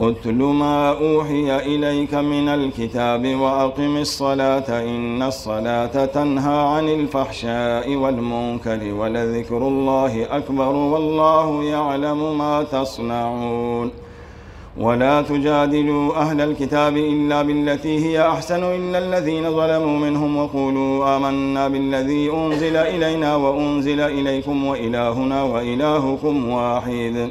اتل ما أوحي إليك من الكتاب وأقم الصلاة إن الصلاة تنهى عن الفحشاء والمنكر ولذكر الله أكبر والله يعلم ما تصنعون ولا تجادلوا أهل الكتاب إلا بالتي هي أحسن إلا الذين ظلموا منهم وقولوا آمنا بالذي أنزل إلينا وأنزل إليكم وإلهنا وإلهكم واحد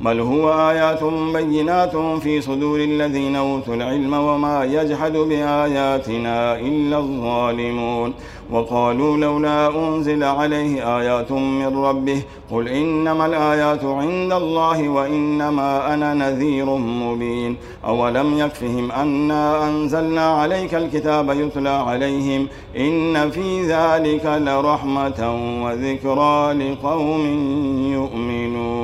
بل هو آيات بينات في صدور الذين أوتوا العلم وما يجحد بآياتنا إلا الظالمون. وقالوا لولا أنزل عليه آيات من ربه قل إنما الآيات عند الله وإنما أنا نذير مبين. أولم يكفهم أنا أنزلنا عليك الكتاب يتلى عليهم إن في ذلك لرحمة وذكرى لقوم يؤمنون.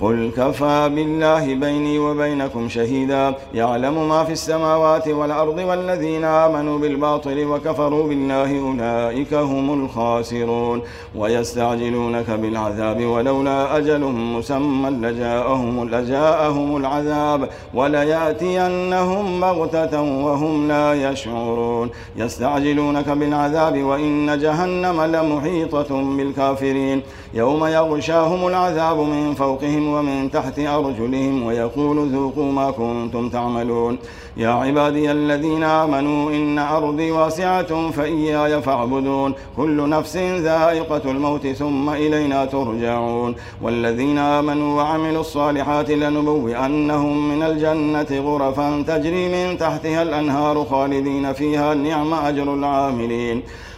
قل كفى بالله بيني وبينكم شهيدا. يعلم ما في السماوات والأرض والذين آمنوا بالباطل وكفروا بالله أولئك هم الخاسرون. ويستعجلونك بالعذاب ولولا أجل مسمى لجاءهم, لجاءهم العذاب. وليأتينهم بغتة وهم لا يشعرون. يستعجلونك بالعذاب وإن جهنم لمحيطة بالكافرين. يوم يغشاهم العذاب من فوقهم ومن تحت أرجلهم ويقول ذوقوا ما كنتم تعملون. يا عبادي الذين آمنوا إن أرضي واسعة فإياي فاعبدون. كل نفس ذائقة الموت ثم إلينا ترجعون. والذين آمنوا وعملوا الصالحات لنبوئنهم من الجنة غرفا تجري من تحتها الأنهار خالدين فيها. نعم أجر العاملين.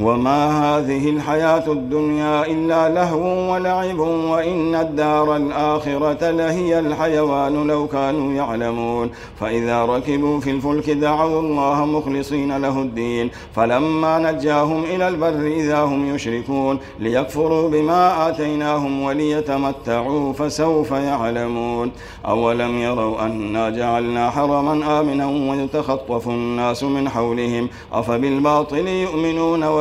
وما هذه الحياة الدنيا إلا لهو ولعب وإن الدار الآخرة لهي الحيوان لو كانوا يعلمون فإذا ركبوا في الفلك دعوا الله مخلصين له الدين فلما نجاهم إلى البر إذا هم يشركون ليكفروا بما آتيناهم وليتمتعوا فسوف يعلمون أولم يروا أنا جعلنا حرما آمنا ويتخطف الناس من حولهم أفبالباطل يؤمنون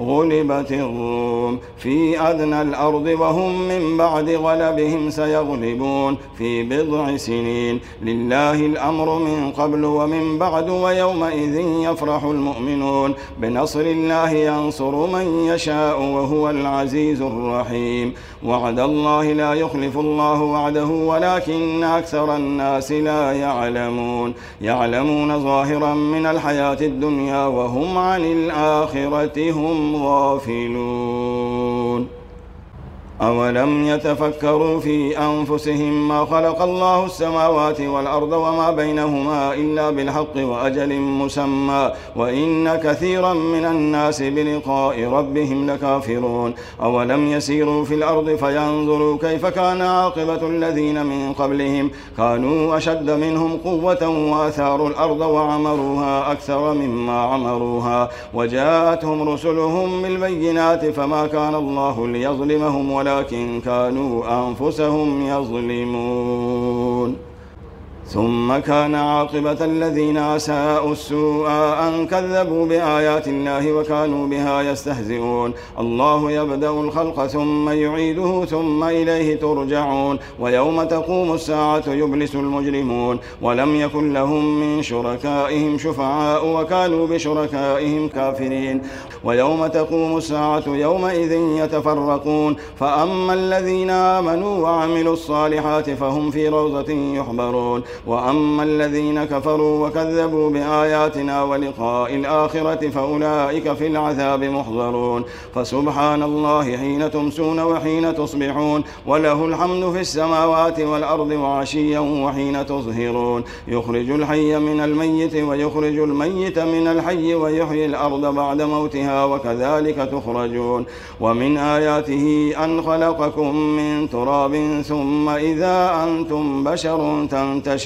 غلبت الروم. في أدنى الأرض وهم من بعد غلبهم سيغلبون. في بضع سنين. لله الأمر من قبل ومن بعد ويومئذ يفرح المؤمنون. بنصر الله ينصر من يشاء وهو العزيز الرحيم. وعد الله لا يخلف الله وعده ولكن أكثر الناس لا يعلمون. يعلمون ظاهرا من الحياة الدنيا وهم عن الآخرة هم غافلون. أولم يتفكروا في أنفسهم ما خلق الله السماوات والأرض وما بينهما إلا بالحق وأجل مسمى وإن كثيرا من الناس بلقاء ربهم لكافرون أولم يسيروا في الأرض فينظروا كيف كان عاقبة الذين من قبلهم كانوا أشد منهم قوة وأثاروا الأرض وعمروها أكثر مما عمروها وجاءتهم رسلهم بالبينات فما كان الله ليظلمهم ولكن كانوا أنفسهم يظلمون. ثم كان عاقبة الذين أساءوا السوء أن كذبوا بآيات الله وكانوا بها يستهزئون. الله يبدأ الخلق ثم يعيده ثم إليه ترجعون. ويوم تقوم الساعة يبلس المجرمون. ولم يكن لهم من شركائهم شفعاء وكانوا بشركائهم كافرين. ويوم تقوم الساعة يومئذ يتفرقون. فأما الذين آمنوا وعملوا الصالحات فهم في روضة يحبرون. وأما الذين كفروا وكذبوا بآياتنا ولقاء الآخرة فأولئك في العذاب محضرون فسبحان الله حين تمسون وحين تصبحون وله الحمد في السماوات والأرض وعشيا وحين تظهرون يخرج الحي من الميت ويخرج الميت من الحي ويحيي الأرض بعد موتها وكذلك تخرجون ومن آياته أن خلقكم من تراب ثم إذا أنتم بشر تنتشرون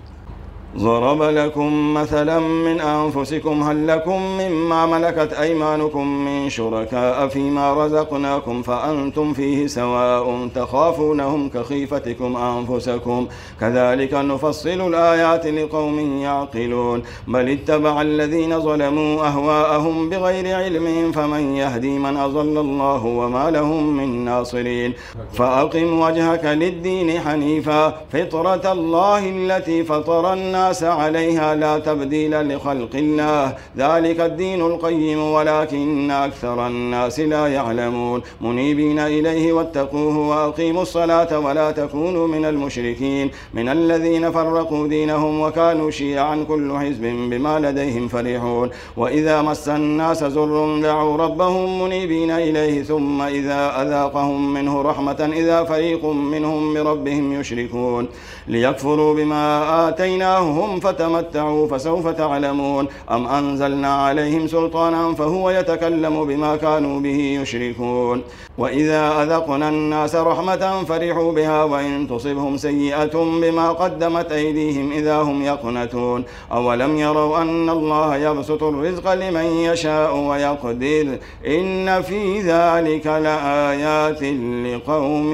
ضرب لكم مثلا من أنفسكم هل لكم مما ملكت أيمانكم من شركاء فيما رزقناكم فأنتم فيه سواء تخافونهم كخيفتكم أنفسكم. كذلك نفصل الآيات لقوم يعقلون. بل اتبع الذين ظلموا أهواءهم بغير علم فمن يهدي من أضل الله وما لهم من ناصرين. فأقم وجهك للدين حنيفا. فطرة الله التي فطر الناس الناس عليها لا تبديل لخلق الله. ذلك الدين القيم ولكن أكثر الناس لا يعلمون. منيبين إليه واتقوه وأقيموا الصلاة ولا تكونوا من المشركين. من الذين فرقوا دينهم وكانوا شيعا كل حزب بما لديهم فرحون. وإذا مس الناس زر دعوا ربهم منيبين إليه ثم إذا أذاقهم منه رحمة إذا فريق منهم بربهم يشركون. ليكفروا بما آتيناهم هم فتمتعوا فسوف تعلمون. أم أنزلنا عليهم سلطانا فهو يتكلم بما كانوا به يشركون. وإذا أذقنا الناس رحمة فرحوا بها وإن تصبهم سيئة بما قدمت أيديهم إذا هم يقنتون. أولم يروا أن الله يبسط الرزق لمن يشاء ويقدر إن في ذلك لآيات لقوم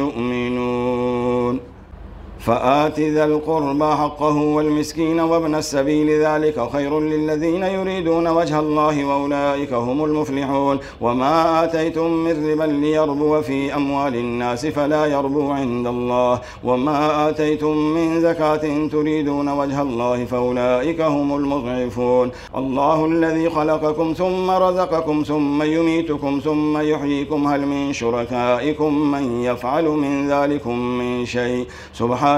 يؤمنون. فآت ذا القربى حقه والمسكين وابن السبيل ذلك خير للذين يريدون وجه الله وأولئك هم المفلحون. وما آتيتم من ربا ليربو في أموال الناس فلا يربو عند الله. وما آتيتم من زكاة تريدون وجه الله فأولئك هم المضعفون. الله الذي خلقكم ثم رزقكم ثم يميتكم ثم يحييكم. هل من شركائكم من يفعل من ذلكم من شيء؟ سبحانه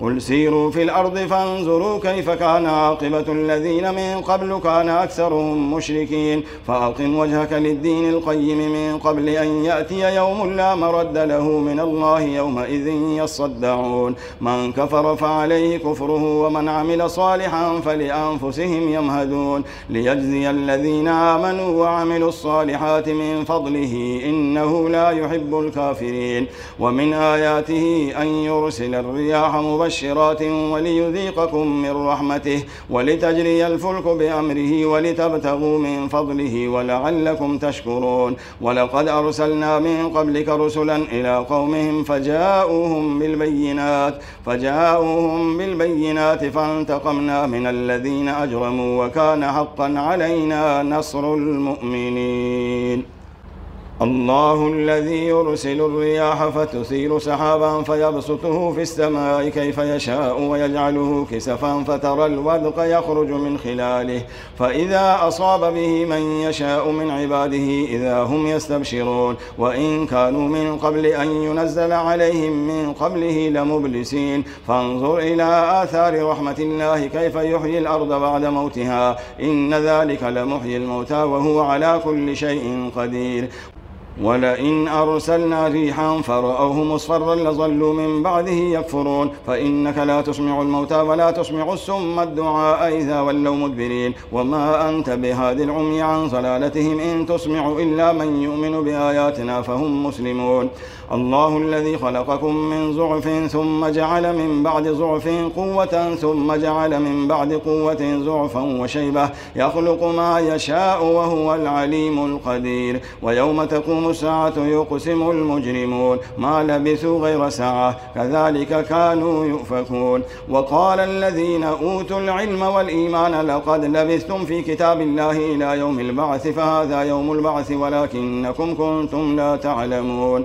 قل سيروا في الأرض فانظروا كيف كان عاقبة الذين من قبل كان أكثرهم مشركين. فأقم وجهك للدين القيم من قبل أن يأتي يوم لا مرد له من الله يومئذ يصدعون. من كفر فعليه كفره ومن عمل صالحا فلأنفسهم يمهدون. ليجزي الذين آمنوا وعملوا الصالحات من فضله إنه لا يحب الكافرين. ومن آياته أن يرسل الرياح مبشرات وليذيقكم من رحمته ولتجري الفلك بأمره ولتبتغوا من فضله ولعلكم تشكرون. ولقد أرسلنا من قبلك رسلا إلى قومهم فجاءوهم بالبينات فجاءوهم بالبينات فانتقمنا من الذين أجرموا وكان حقا علينا نصر المؤمنين. الله الذي يرسل الرياح فتثير سحابا فيبسطه في السماء كيف يشاء ويجعله كسفا فترى الودق يخرج من خلاله. فإذا أصاب به من يشاء من عباده إذا هم يستبشرون. وإن كانوا من قبل أن ينزل عليهم من قبله لمبلسين. فانظر إلى آثار رحمة الله كيف يحيي الأرض بعد موتها. إن ذلك لمحيي الموتى وهو على كل شيء قدير. ولئن أرسلنا ريحا فرأوه مصفرا لظلوا من بعده يكفرون فإنك لا تسمع الموتى ولا تسمع السم الدعاء إذا ولوا مدبرين وما أنت بهاد العمي عن ضلالتهم إن تسمع إلا من يؤمن بآياتنا فهم مسلمون الله الذي خلقكم من ضعف ثم جعل من بعد ضعف قوة ثم جعل من بعد قوة ضعفا وشيبة يخلق ما يشاء وهو العليم القدير ويوم تقوم الساعة يقسم المجرمون ما لبثوا غير ساعة كذلك كانوا يؤفكون وقال الذين أوتوا العلم والإيمان لقد لبثتم في كتاب الله إلى يوم البعث فهذا يوم البعث ولكنكم كنتم لا تعلمون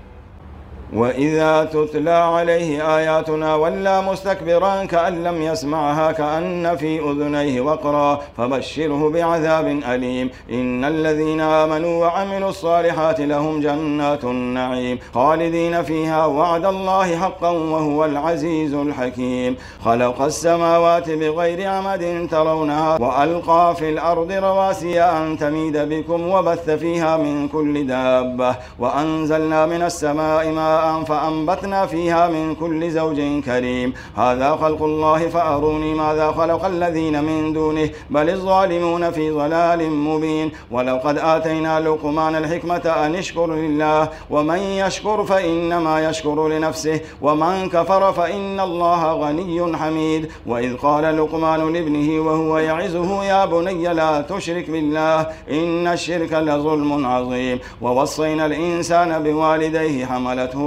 وإذا تتلى عليه آياتنا ولى مستكبرا كأن لم يسمعها كأن في أذنيه وقرا فبشره بعذاب أليم. إن الذين آمنوا وعملوا الصالحات لهم جنات النعيم خالدين فيها وعد الله حقا وهو العزيز الحكيم. خلق السماوات بغير عمد ترونها وألقى في الأرض رواسي أن تميد بكم وبث فيها من كل دابة. وأنزلنا من السماء ماء فأنبتنا فيها من كل زوج كريم. هذا خلق الله فأروني ماذا خلق الذين من دونه. بل الظالمون في ضلال مبين. ولقد آتينا لقمان الحكمة أن اشكر لله. ومن يشكر فإنما يشكر لنفسه. ومن كفر فإن الله غني حميد. وإذ قال لقمان لابنه وهو يعزه يا بني لا تشرك بالله إن الشرك لظلم عظيم. ووصينا الإنسان بوالديه حملته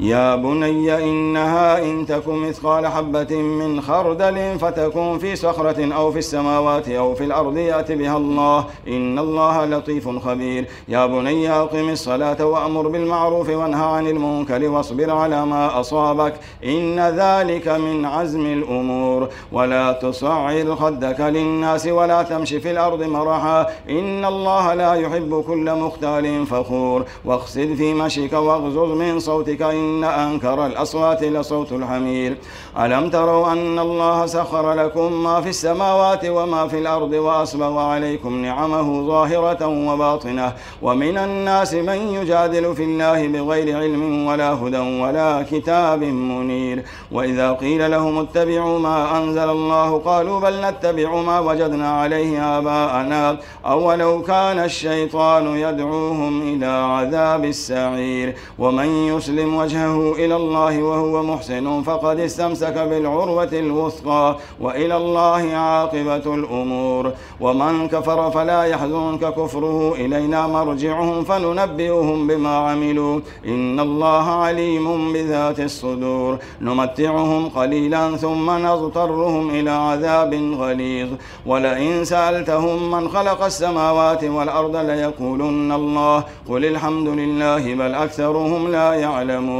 يا بني إنها إن تك مثقال حبة من خردل فتكون في صخرة أو في السماوات أو في الأرض يأت بها الله. إن الله لطيف خبير. يا بني أقم الصلاة وأمر بالمعروف وانهى عن المنكر واصبر على ما أصابك. إن ذلك من عزم الأمور. ولا تصعر خدك للناس ولا تمش في الأرض مرحا. إن الله لا يحب كل مختال فخور. واخسد في مشيك واغزز من صوتك إن إن أنكر الأصوات لصوت الحمير. ألم تروا أن الله سخر لكم ما في السماوات وما في الأرض وأسبغ عليكم نعمه ظاهرة وباطنة. ومن الناس من يجادل في الله بغير علم ولا هدى ولا كتاب منير. وإذا قيل لهم اتبعوا ما أنزل الله قالوا بل نتبع ما وجدنا عليه آباءنا. أولو كان الشيطان يدعوهم إلى عذاب السعير. ومن يسلم وجهه وجهه إلى الله وهو محسن فقد استمسك بالعروة الوثقى وإلى الله عاقبة الأمور. ومن كفر فلا يحزنك كفره إلينا مرجعهم فننبئهم بما عملوا. إن الله عليم بذات الصدور. نمتعهم قليلا ثم نضطرهم إلى عذاب غليظ. ولئن سألتهم من خلق السماوات والأرض ليقولن الله قل الحمد لله بل أكثرهم لا يعلمون.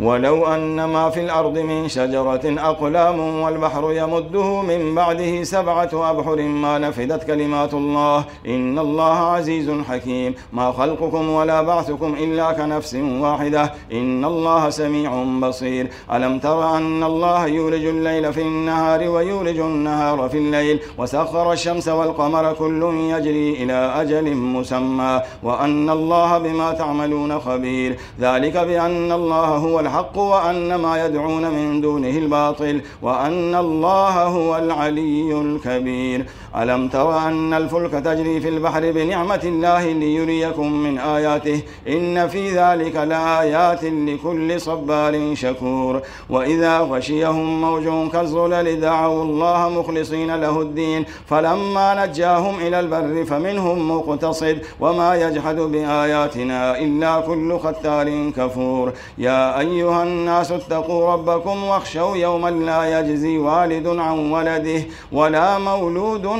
ولو أن ما في الأرض من شجرة أقلام والبحر يمده من بعده سبعة أبحر ما نفدت كلمات الله. إن الله عزيز حكيم. ما خلقكم ولا بعثكم إلا كنفس واحدة. إن الله سميع بصير. ألم تر أن الله يولج الليل في النهار ويولج النهار في الليل. وسخر الشمس والقمر كل يجري إلى أجل مسمى. وأن الله بما تعملون خبير. ذلك بأن الله هو الحق وأن ما يدعون من دونه الباطل وأن الله هو العلي الكبير. ألم تر أن الفلك تجري في البحر بنعمة الله ليريكم من آياته؟ إن في ذلك لآيات لكل صبار شكور. وإذا غشيهم موج كالظلل دعوا الله مخلصين له الدين. فلما نجاهم إلى البر فمنهم مقتصد. وما يجحد بآياتنا إلا كل ختار كفور. يا أيها الناس اتقوا ربكم واخشوا يوما لا يجزي والد عن ولده ولا مولود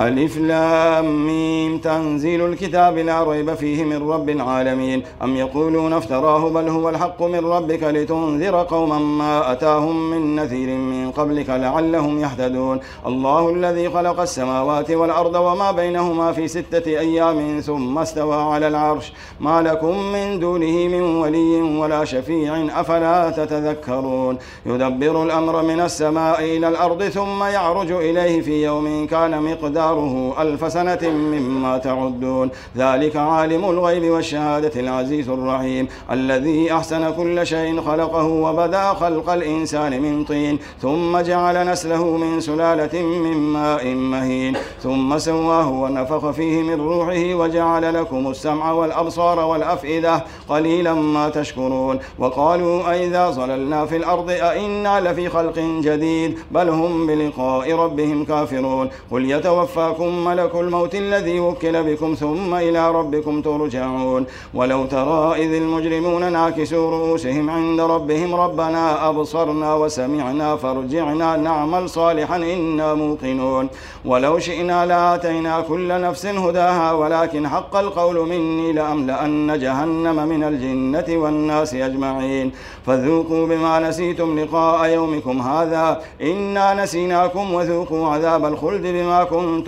ألف لام ميم. تنزيل الكتاب لا ريب فيه من رب العالمين. أم يقولون افتراه بل هو الحق من ربك لتنذر قوما ما أتاهم من نذير من قبلك لعلهم يهتدون. الله الذي خلق السماوات والأرض وما بينهما في ستة أيام ثم استوى على العرش. ما لكم من دونه من ولي ولا شفيع. أفلا تتذكرون؟ يدبر الأمر من السماء إلى الأرض ثم يعرج إليه في يوم كان مقدار مقداره ألف سنة مما تعدون. ذلك عالم الغيب والشهادة العزيز الرحيم. الذي أحسن كل شيء خلقه وبدأ خلق الإنسان من طين. ثم جعل نسله من سلالة من ماء مهين. ثم سواه ونفخ فيه من روحه وجعل لكم السمع والأبصار والأفئدة قليلا ما تشكرون. وقالوا أئذا ظللنا في الأرض أئنا لفي خلق جديد. بل هم بلقاء ربهم كافرون. قل يتوفى يتوفاكم ملك الموت الذي وكل بكم ثم إلى ربكم ترجعون. ولو ترى إذ المجرمون ناكسوا رؤوسهم عند ربهم ربنا أبصرنا وسمعنا فارجعنا نعمل صالحا إنا موقنون. ولو شئنا لآتينا كل نفس هداها ولكن حق القول مني لأملأن جهنم من الجنة والناس أجمعين. فذوقوا بما نسيتم لقاء يومكم هذا إنا نسيناكم وذوقوا عذاب الخلد بما كنتم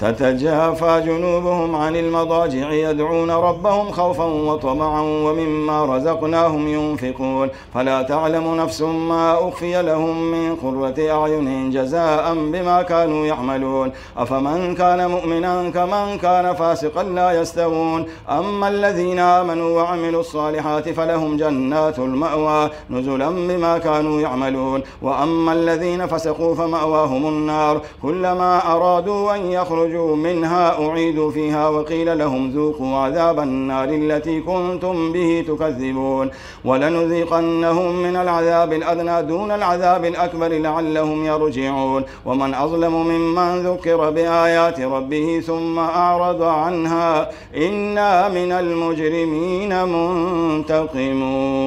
تتجافى جنوبهم عن المضاجع يدعون ربهم خوفا وطمعا ومما رزقناهم ينفقون. فلا تعلم نفس ما أخفي لهم من قرة أعين جزاء بما كانوا يعملون. أفمن كان مؤمنا كمن كان فاسقا لا يستوون. أما الذين آمنوا وعملوا الصالحات فلهم جنات المأوى نزلا بما كانوا يعملون. وأما الذين فسقوا فمأواهم النار. كلما أرادوا أن يخرجوا يخرجوا منها أعيدوا فيها وقيل لهم ذوقوا عذاب النار التي كنتم به تكذبون ولنذيقنهم من العذاب الأدنى دون العذاب الأكبر لعلهم يرجعون ومن أظلم ممن ذكر بآيات ربه ثم أعرض عنها إنا من المجرمين منتقمون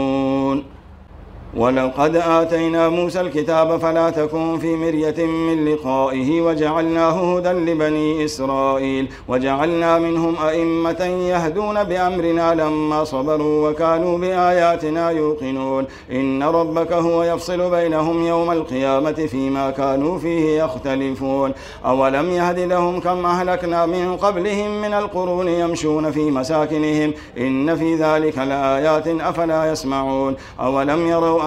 ولقد آتينا موسى الكتاب فلا تكن في مرية من لقائه وجعلناه هدى لبني إسرائيل وجعلنا منهم أئمة يهدون بأمرنا لما صبروا وكانوا بآياتنا يوقنون. إن ربك هو يفصل بينهم يوم القيامة فيما كانوا فيه يختلفون. أولم يهد لهم كم أهلكنا من قبلهم من القرون يمشون في مساكنهم إن في ذلك لآيات أفلا يسمعون. أولم يروا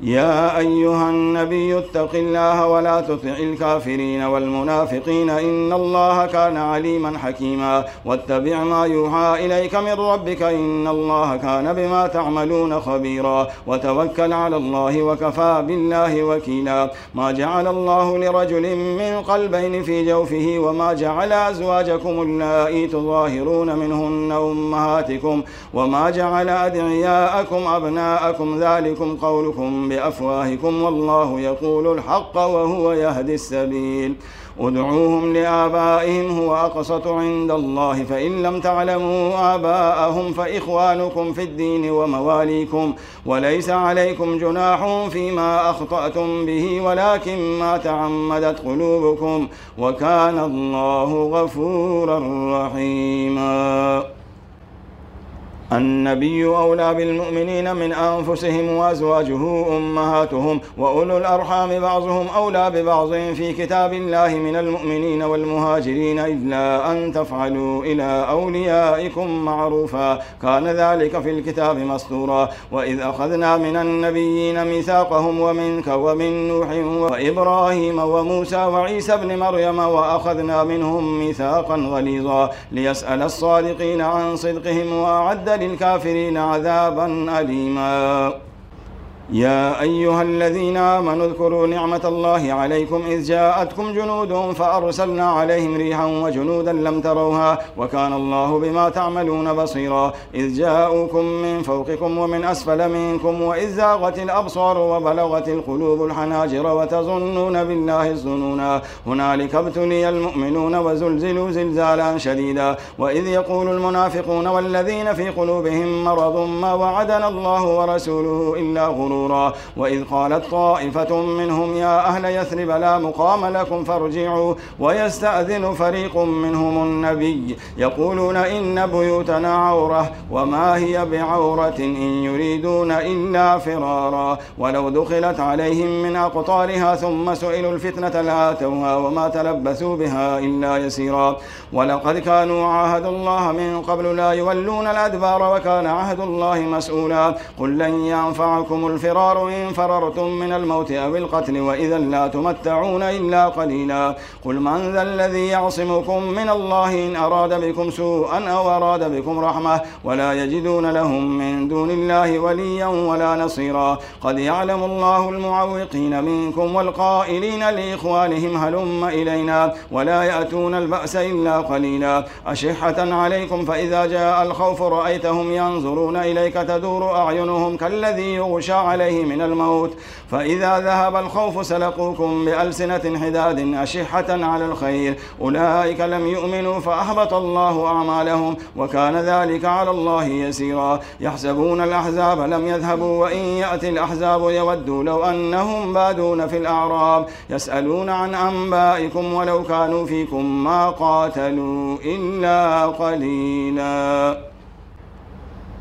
يا أيها النبي اتق الله ولا تطع الكافرين والمنافقين إن الله كان عليما حكيما واتبع ما يوحى إليك من ربك إن الله كان بما تعملون خبيرا وتوكل على الله وكفى بالله وكيلا ما جعل الله لرجل من قلبين في جوفه وما جعل أزواجكم اللائي تظاهرون منهن أمهاتكم وما جعل أدعياءكم أبناءكم ذلكم قولكم بأفواهكم والله يقول الحق وهو يهدي السبيل. ادعوهم لآبائهم هو أقسط عند الله فإن لم تعلموا آباءهم فإخوانكم في الدين ومواليكم وليس عليكم جناح فيما أخطأتم به ولكن ما تعمدت قلوبكم وكان الله غفورا رحيما. النبي أولى بالمؤمنين من أنفسهم وأزواجه أمهاتهم وأولو الأرحام بعضهم أولى ببعض في كتاب الله من المؤمنين والمهاجرين إلا أن تفعلوا إلى أوليائكم معروفا. كان ذلك في الكتاب مسطورا وإذ أخذنا من النبيين ميثاقهم ومنك ومن نوح وإبراهيم وموسى وعيسى ابن مريم وأخذنا منهم ميثاقا غليظا. ليسأل الصادقين عن صدقهم وأعد للكافرين عذابا أليما. يا أيها الذين آمنوا اذكروا نعمة الله عليكم إذ جاءتكم جنود فأرسلنا عليهم ريحا وجنودا لم تروها وكان الله بما تعملون بصيرا إذ جاءوكم من فوقكم ومن أسفل منكم وإذ زاغت الأبصار وبلغت القلوب الحناجر وتظنون بالله الظنونا هنالك ابتلي المؤمنون وزلزلوا زلزالا شديدا وإذ يقول المنافقون والذين في قلوبهم مرض ما وعدنا الله ورسوله إلا غرور غرورا وإذ قالت طائفة منهم يا أهل يثرب لا مقام لكم فارجعوا ويستأذن فريق منهم النبي. يقولون إن بيوتنا عورة وما هي بعورة إن يريدون إلا فرارا. ولو دخلت عليهم من أقطارها ثم سئلوا الفتنة لآتوها وما تلبثوا بها إلا يسيرا. ولقد كانوا عاهدوا الله من قبل لا يولون الأدبار وكان عهد الله مسؤولا. قل لن ينفعكم الفتنة الفرار إن فررتم من الموت أو القتل وإذا لا تمتعون إلا قليلا. قل من ذا الذي يعصمكم من الله إن أراد بكم سوءا أو أراد بكم رحمة ولا يجدون لهم من دون الله وليا ولا نصيرا. قد يعلم الله المعوقين منكم والقائلين لإخوانهم هلم إلينا ولا يأتون البأس إلا قليلا. أشحة عليكم فإذا جاء الخوف رأيتهم ينظرون إليك تدور أعينهم كالذي يغشى عليه من الموت. فإذا ذهب الخوف سلقوكم بألسنة حداد أشحة على الخير. أولئك لم يؤمنوا فأحبط الله أعمالهم وكان ذلك على الله يسيرا. يحسبون الأحزاب لم يذهبوا وإن يأتي الأحزاب يودوا لو أنهم بادون في الأعراب. يسألون عن أنبائكم ولو كانوا فيكم ما قاتلوا إلا قليلاً.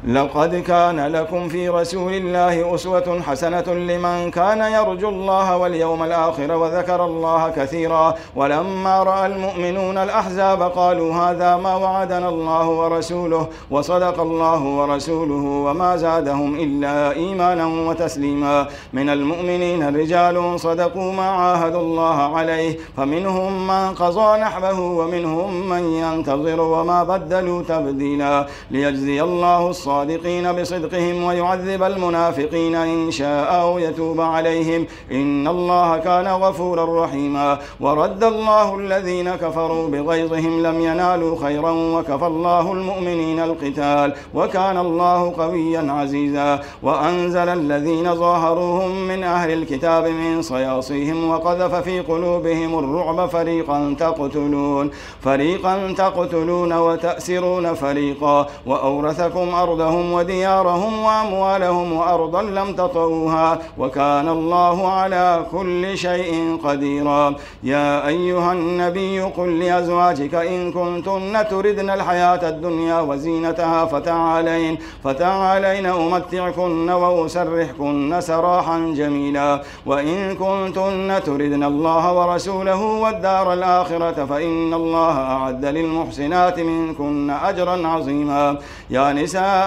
لقد كان لكم في رسول الله أسوة حسنة لمن كان يرجو الله واليوم الآخر وذكر الله كثيرا ولما رأى المؤمنون الأحزاب قالوا هذا ما وعدنا الله ورسوله وصدق الله ورسوله وما زادهم إلا إيمانا وتسليما من المؤمنين رجال صدقوا ما عاهدوا الله عليه فمنهم من قضى نحبه ومنهم من ينتظر وما بدلوا تبديلا ليجزي الله الصالحين الصادقين بصدقهم ويعذب المنافقين إن شاء أو يتوب عليهم. إن الله كان غفورا رحيما. ورد الله الذين كفروا بغيظهم لم ينالوا خيرا وكفى الله المؤمنين القتال وكان الله قويا عزيزا. وأنزل الذين ظاهروهم من أهل الكتاب من صياصيهم وقذف في قلوبهم الرعب فريقا تقتلون. فريقا تقتلون وتأسرون فريقا. وأورثكم أرضا أرضهم وديارهم وأموالهم وأرضا لم تطوها وكان الله على كل شيء قديرا. يا أيها النبي قل لأزواجك إن كنتن تردن الحياة الدنيا وزينتها فتعالين فتعالين أمتعكن وأسرحكن سراحا جميلا. وإن كنتن تردن الله ورسوله والدار الآخرة فإن الله أعد للمحسنات منكن أجرا عظيما. يا نساء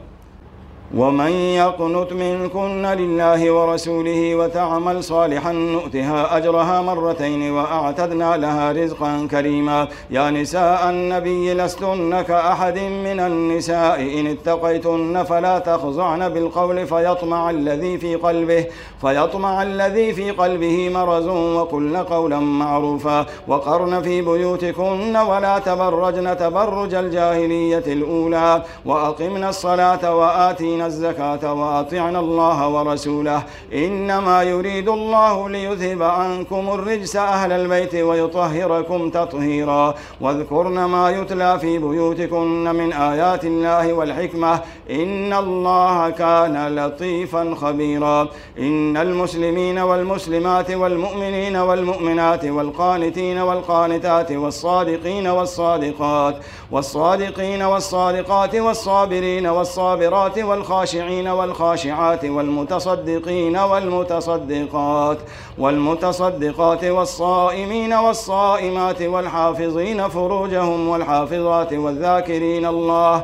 ومن يقنت منكن لله ورسوله وتعمل صالحا نؤتها أجرها مرتين وأعتدنا لها رزقا كريما. يا نساء النبي لستن كأحد من النساء. إن اتقيتن فلا تخضعن بالقول فيطمع الذي في قلبه فيطمع الذي في قلبه مرض وقلن قولا معروفا. وقرن في بيوتكن ولا تبرجن تبرج الجاهلية الأولى. وأقمنا الصلاة وآتينا وآتينا الزكاة وأطعنا الله ورسوله. إنما يريد الله ليذهب عنكم الرجس أهل البيت ويطهركم تطهيرا. واذكرن ما يتلى في بيوتكن من آيات الله والحكمة. إن الله كان لطيفا خبيرا. إن المسلمين والمسلمات والمؤمنين والمؤمنات والقانتين والقانتات والصادقين والصادقات والصادقين والصادقات والصابرين والصابرات والخ والخاشعين والخاشعات والمتصدقين والمتصدقات والمتصدقات والصائمين والصائمات والحافظين فروجهم والحافظات والذاكرين الله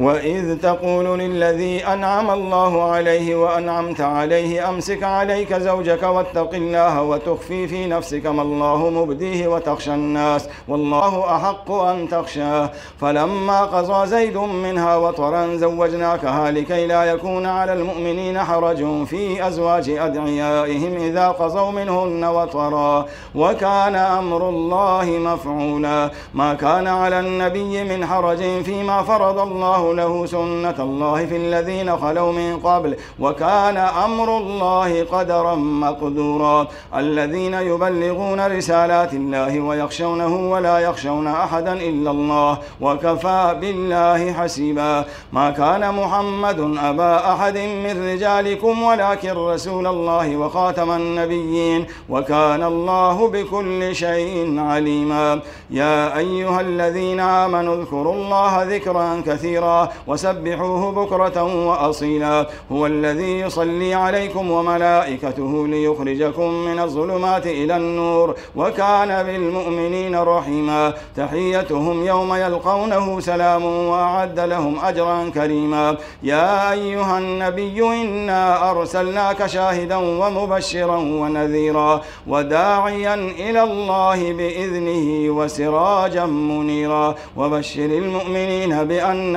وإذ تقول للذي أنعم الله عليه وأنعمت عليه أمسك عليك زوجك واتق الله وتخفي في نفسك ما الله مبديه وتخشى الناس والله أحق أن تخشاه فلما قضى زيد منها وطرا زوجناكها لكي لا يكون على المؤمنين حرج في أزواج أدعيائهم إذا قضوا منهن وطرا. وكان أمر الله مفعولا. ما كان على النبي من حرج فيما فرض الله الله له سنة الله في الذين خلوا من قبل وكان أمر الله قدرا مقدورا الذين يبلغون رسالات الله ويخشونه ولا يخشون أحدا إلا الله وكفى بالله حسيبا ما كان محمد أبا أحد من رجالكم ولكن رسول الله وخاتم النبيين وكان الله بكل شيء عليما يا أيها الذين آمنوا اذكروا الله ذكرا كثيرا وسبحوه بكرة وأصيلا. هو الذي يصلي عليكم وملائكته ليخرجكم من الظلمات إلى النور وكان بالمؤمنين رحيما. تحيتهم يوم يلقونه سلام وأعد لهم أجرا كريما. يا أيها النبي إنا أرسلناك شاهدا ومبشرا ونذيرا وداعيا إلى الله بإذنه وسراجا منيرا. وبشر المؤمنين بأن